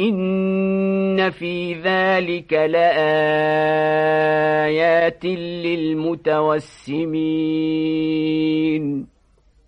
إن في ذلك لآيات للمتوسمين